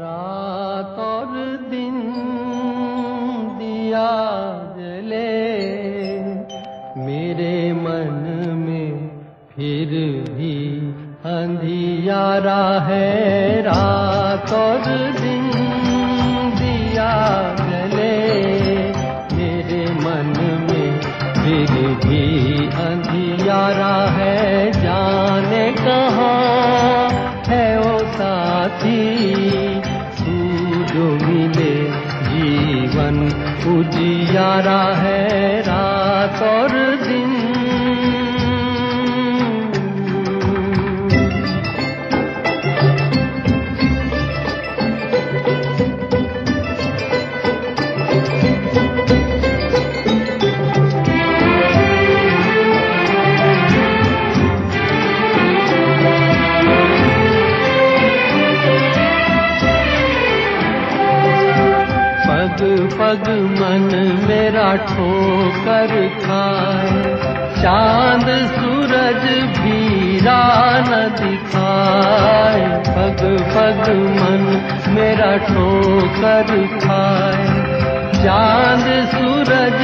रात और दिन दिया जले, मेरे मन में फिर भी अंधियारा है। रात और दिन साथी मिले जीवन उजियारा है। पग पग मन मेरा ठोकर खाए चांद सूरज भीरा न दिखाए। पग पग मन मेरा ठोकर खाए चांद सूरज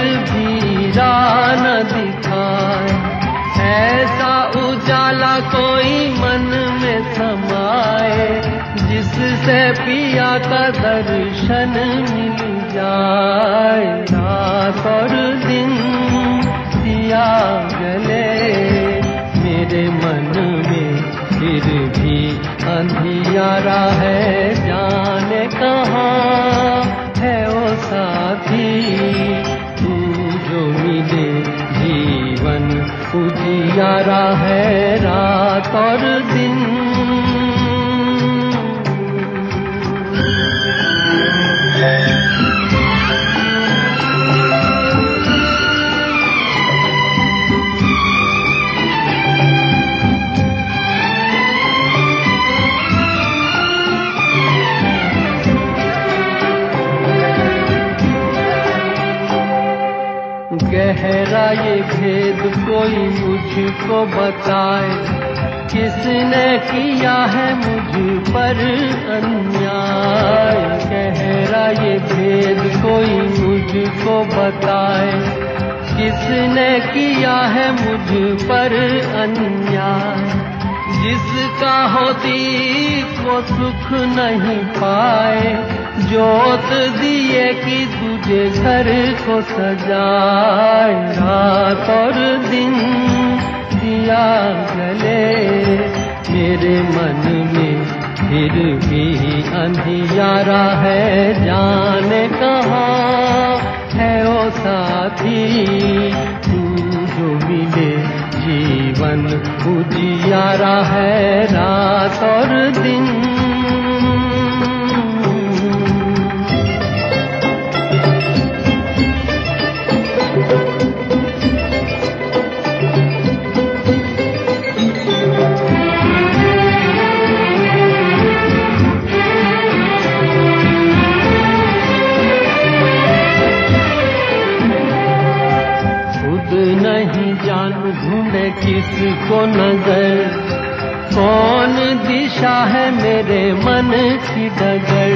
जिससे पिया का दर्शन मिल जाए। रात और दिन दिया जले। मेरे मन में फिर भी अंधियारा है, जाने कहाँ है वो साथी? तू जो मिले जीवन उजियारा है, रात और ये भेद कोई मुझको बताए। किसने किया है मुझ पर अन्याय? गहरा ये भेद कोई मुझको बताए। किसने किया है मुझ पर अन्याय? जिसका होती को सुख नहीं पाए। जोत दिए कि तुझे घर को सजाए रात और दिन। दिया गले मेरे मन में, फिर भी अंधियारा है जाने कहाँ है ओ साथी। तू जो मिले जीवन उजियारा है रात और दिन। जान ढूंढे किसको नज़र। कौन दिशा है मेरे मन की डगर?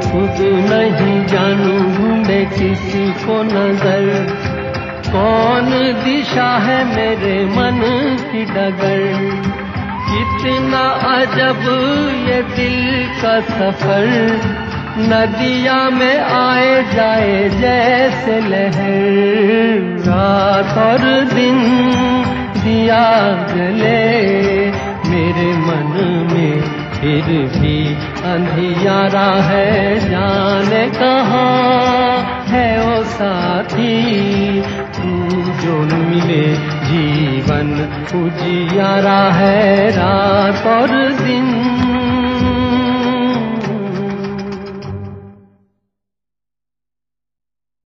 खुद नहीं जानू ढूंढे किसको नज़र। कौन दिशा है मेरे मन की डगर? कितना अजब ये दिल का सफ़र। नदिया में आए जाए जैसे लहर, रात और दिन दिया जले। मेरे मन में फिर भी अंधियारा है, जाने कहाँ है ओ साथी? तू जो मिले जीवन उजियारा है, रात और दिन